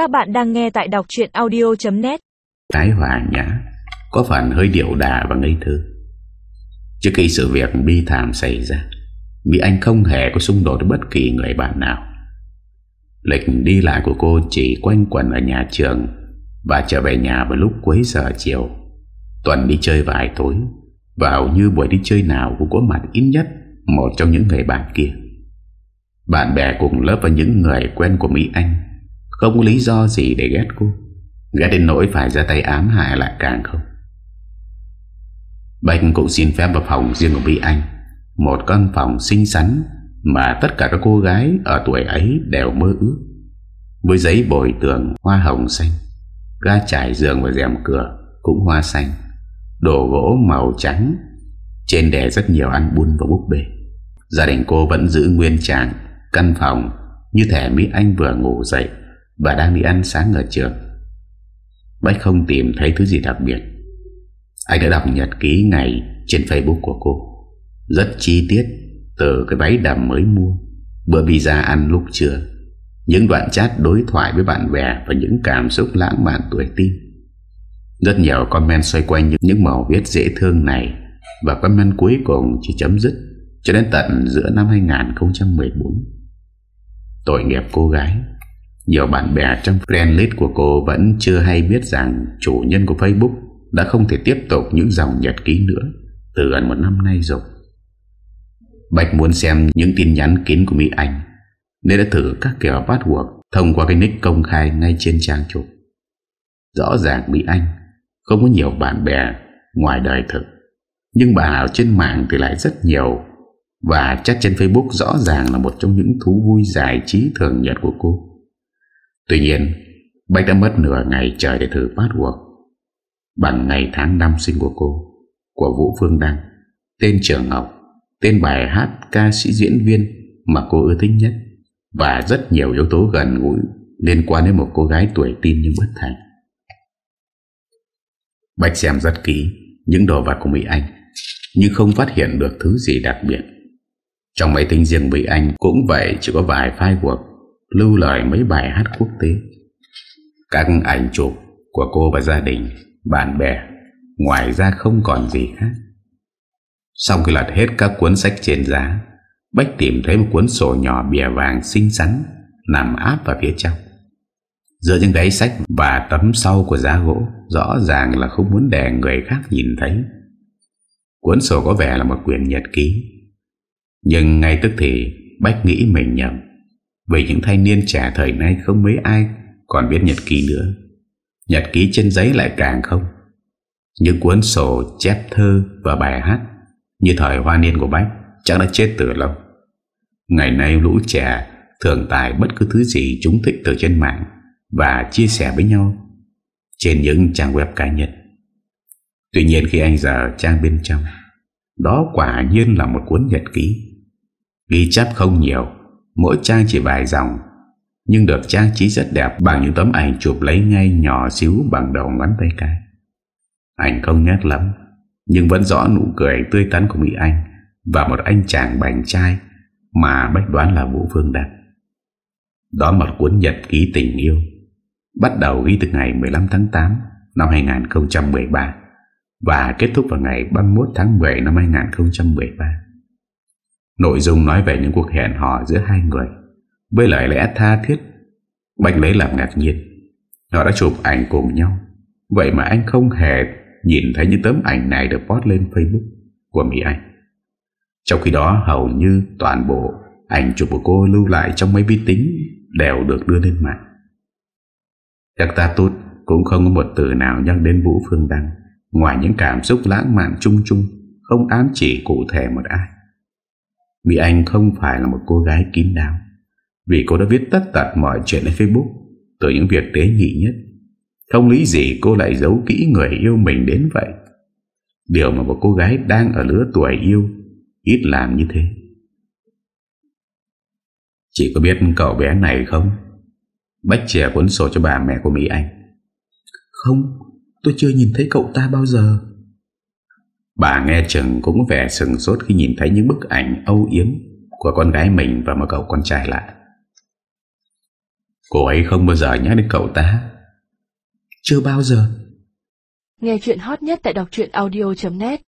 Các bạn đang nghe tại đọc chuyện audio.net Cái hòa nhã, Có phần hơi điệu đà và ngây thơ. Trước khi sự việc bi thảm xảy ra Mỹ Anh không hề có xung đột với bất kỳ người bạn nào. Lịch đi lại của cô chỉ quanh quẩn ở nhà trường Và trở về nhà vào lúc cuối giờ chiều. Tuần đi chơi vài tối, Vào như buổi đi chơi nào cũng có mặt ít nhất Một trong những người bạn kia. Bạn bè cùng lớp và những người quen của Mỹ Anh. Không có lý do gì để ghét cô. Ghét đến nỗi phải ra tay ám hại lại càng không. Bạch cũng xin phép vào phòng riêng của Mỹ Anh, Một căn phòng xinh xắn Mà tất cả các cô gái ở tuổi ấy đều mơ ước. Với giấy bồi tường hoa hồng xanh, Ga trải giường và rèm cửa cũng hoa xanh, Đồ gỗ màu trắng, Trên đè rất nhiều ăn bún và búp bê. Gia đình cô vẫn giữ nguyên trạng Căn phòng Như thể Mỹ Anh vừa ngủ dậy và đang đi ăn sáng ở trường. Bách không tìm thấy thứ gì đặc biệt. Anh đã đọc nhật ký ngày Trên Facebook của cô. Rất chi tiết Từ cái váy đầm mới mua, Bữa pizza ăn lúc trưa. Những đoạn chat đối thoại với bạn bè Và những cảm xúc lãng mạn tuổi tin. Rất nhiều comment xoay quanh những màu viết dễ thương này Và comment cuối cùng chỉ chấm dứt Cho đến tận giữa năm 2014 Tội nghiệp cô gái. Nhiều bạn bè trong friend list của cô Vẫn chưa hay biết rằng Chủ nhân của Facebook Đã không thể tiếp tục những dòng nhật ký nữa Từ gần một năm nay rồi. Bạch muốn xem những tin nhắn kín của Mỹ Anh, Nên đã thử các kiểu password Thông qua cái nick công khai ngay trên trang chủ. Rõ ràng Mỹ Anh Không có nhiều bạn bè Ngoài đời thực, Nhưng bà ở trên mạng thì lại rất nhiều Và chắc trên Facebook rõ ràng là một trong những thú vui giải trí thường nhật của cô. Tuy nhiên, Bách đã mất nửa ngày trời để thử password Bằng ngày tháng năm sinh của cô, Của Vũ Phương Đăng, Tên Trường Ngọc, Tên bài hát ca sĩ diễn viên Mà cô ưa thích nhất Và rất nhiều yếu tố gần gũi Liên quan đến một cô gái tuổi tin nhưng bất thành. Bách xem rất kỹ Những đồ vật của Mỹ Anh, Nhưng không phát hiện được thứ gì đặc biệt. Trong máy tính riêng Mỹ Anh Cũng vậy, chỉ có vài file cuộc Lưu lời mấy bài hát quốc tế. Các ảnh chụp Của cô và gia đình, Bạn bè, Ngoài ra không còn gì khác. Sau khi lật hết các cuốn sách trên giá, Bách tìm thấy một cuốn sổ nhỏ bìa vàng xinh xắn, Nằm áp vào phía trong. Giữa những đáy sách và tấm sau của giá gỗ, Rõ ràng là không muốn để người khác nhìn thấy. Cuốn sổ có vẻ là một quyển nhật ký. Nhưng ngay tức thì Bách nghĩ mình nhầm. Vì những thanh niên trẻ thời nay không mấy ai Còn biết nhật ký nữa. Nhật ký trên giấy lại càng không. Những cuốn sổ, chép thơ và bài hát Như thời hoa niên của Bách Chắc đã chết từ lâu. Ngày nay lũ trẻ Thường tải bất cứ thứ gì chúng thích từ trên mạng Và chia sẻ với nhau Trên những trang web cá nhân. Tuy nhiên khi anh giờ trang bên trong, Đó quả nhiên là một cuốn nhật ký. Ghi chép không nhiều Mỗi trang chỉ vài dòng, Nhưng được trang trí rất đẹp Bằng những tấm ảnh chụp lấy ngay nhỏ xíu Bằng đầu ngón tay cái. Ảnh không nhát lắm, Nhưng vẫn rõ nụ cười tươi tắn của Mỹ Anh Và một anh chàng bành trai Mà Bách đoán là Vũ Phương đạt. Đó một cuốn nhật ký tình yêu, Bắt đầu ghi từ ngày 15 tháng 8 Năm 2013 Và kết thúc vào ngày 31 tháng 10 năm 2013 Nội dung nói về những cuộc hẹn hò giữa hai người, Với lời lẽ tha thiết, Bách lấy làm ngạc nhiên. Họ đã chụp ảnh cùng nhau. Vậy mà anh không hề nhìn thấy những tấm ảnh này được post lên Facebook của Mỹ Anh. Trong khi đó, hầu như toàn bộ ảnh chụp của cô lưu lại trong máy vi tính đều được đưa lên mạng. Các ta tốt cũng không có một từ nào nhắc đến Vũ Phương Đăng, Ngoài những cảm xúc lãng mạn chung chung, Không ám chỉ cụ thể một ai. Mỹ Anh không phải là một cô gái kín đáo. Vì cô đã viết tất tật mọi chuyện lên Facebook, Từ những việc tế nhị nhất. Không lý gì cô lại giấu kỹ người yêu mình đến vậy. Điều mà một cô gái đang ở lứa tuổi yêu, Ít làm như thế. Chị có biết cậu bé này không? Bách trẻ cuốn sổ cho bà mẹ của Mỹ Anh. Không, Tôi chưa nhìn thấy cậu ta bao giờ. Bà nghe chừng cũng vẻ sừng sốt khi nhìn thấy những bức ảnh âu yếm của con gái mình và một cậu con trai lạ. Cô ấy không bao giờ nhắc đến cậu ta. Chưa bao giờ. Nghe chuyện hot nhất tại đọc truyện audio.net